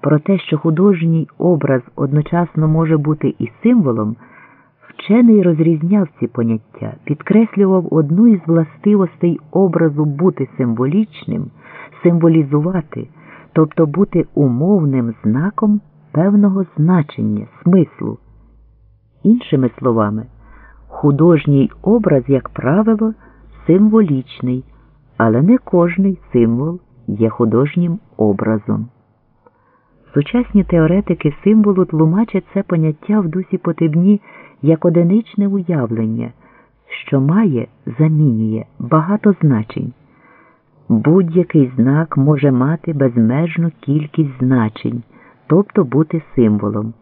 Про те, що художній образ одночасно може бути і символом, вчений розрізняв ці поняття, підкреслював одну із властивостей образу бути символічним, символізувати, тобто бути умовним знаком певного значення, смислу. Іншими словами, художній образ, як правило, символічний, але не кожний символ є художнім образом. Сучасні теоретики символу тлумачать це поняття в дусі потебні як одиничне уявлення, що має, замінює багато значень. Будь-який знак може мати безмежну кількість значень, тобто бути символом.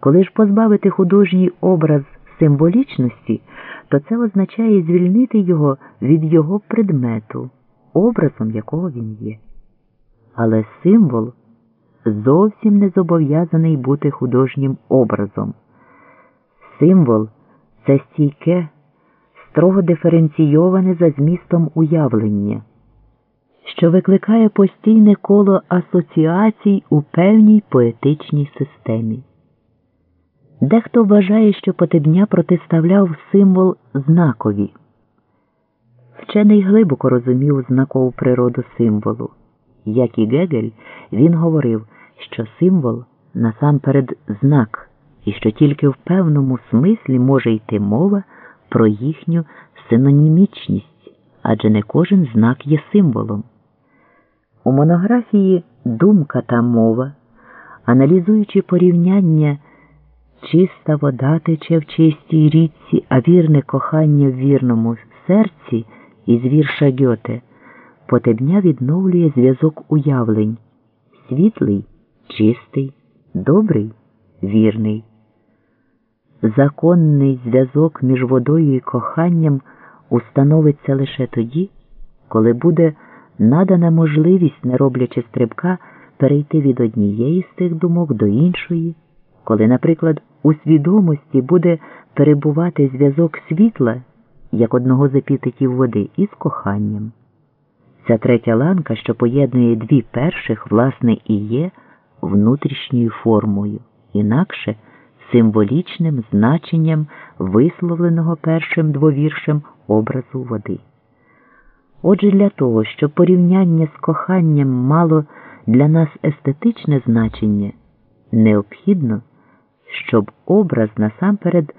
Коли ж позбавити художній образ символічності, то це означає звільнити його від його предмету, образом якого він є. Але символ зовсім не зобов'язаний бути художнім образом. Символ це стійке, строго диференційоване за змістом уявлення, що викликає постійне коло асоціацій у певній поетичній системі. Дехто вважає, що Потебня протиставляв символ знакові. Вчений глибоко розумів знакову природу символу. Як і Гегель, він говорив, що символ насамперед знак, і що тільки в певному смислі може йти мова про їхню синонімічність, адже не кожен знак є символом. У монографії Думка та мова, аналізуючи порівняння чиста вода тече в чистій річці, а вірне кохання в вірному серці із вірша Гьоте, Потебня відновлює зв'язок уявлень світлий, чистий, добрий, вірний. Законний зв'язок між водою і коханням установиться лише тоді, коли буде надана можливість, не роблячи стрибка, перейти від однієї з цих думок до іншої, коли, наприклад, у свідомості буде перебувати зв'язок світла як одного з епітетів води із коханням. Ця третя ланка, що поєднує дві перших, власне, і є внутрішньою формою, інакше символічним значенням висловленого першим двовіршем образу води. Отже, для того, щоб порівняння з коханням мало для нас естетичне значення, необхідно, щоб образ насамперед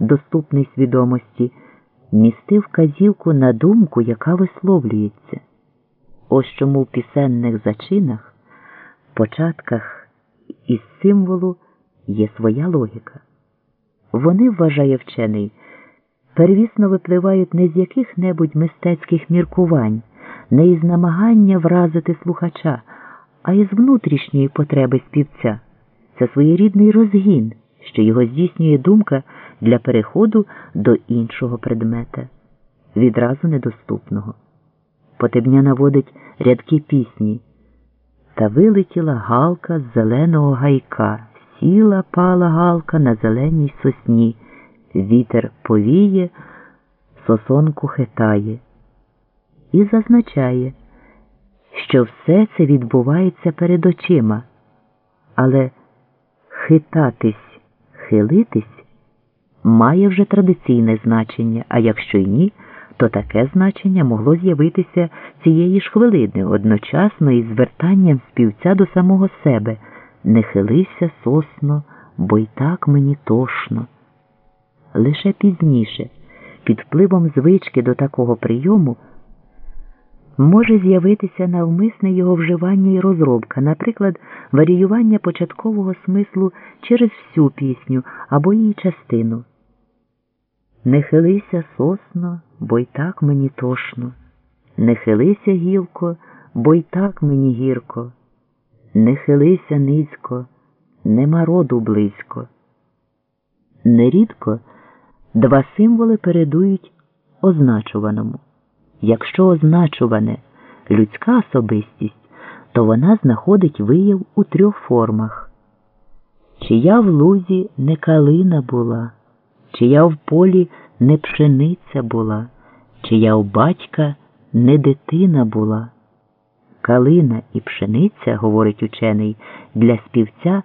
доступний свідомості містив вказівку на думку, яка висловлюється. Ось чому в пісенних зачинах, початках із символу є своя логіка. Вони, вважає вчений, первісно випливають не з яких-небудь мистецьких міркувань, не із намагання вразити слухача, а із внутрішньої потреби співця. Це своєрідний розгін, що його здійснює думка для переходу до іншого предмета, відразу недоступного. Потебня наводить рядки пісні. Та вилетіла галка з зеленого гайка, сіла пала галка на зеленій сосні, вітер повіє, сосонку хитає. І зазначає, що все це відбувається перед очима, але хитатись, хилитись має вже традиційне значення, а якщо й ні, то таке значення могло з'явитися цієї ж хвилини одночасно із звертанням співця до самого себе не хилися сосно, бо й так мені тошно. Лише пізніше, під впливом звички до такого прийому, може з'явитися навмисне його вживання і розробка, наприклад, варіювання початкового смислу через всю пісню або її частину. Не хилися сосно, бо й так мені тошно, не хилися гілко, бо й так мені гірко, не хилися низько, нема роду близько. Нерідко два символи передують означуваному. Якщо означуване людська особистість, то вона знаходить вияв у трьох формах. Чия в лузі не калина була чия в полі не пшениця була, чия у батька не дитина була. Калина і пшениця, говорить учений, для співця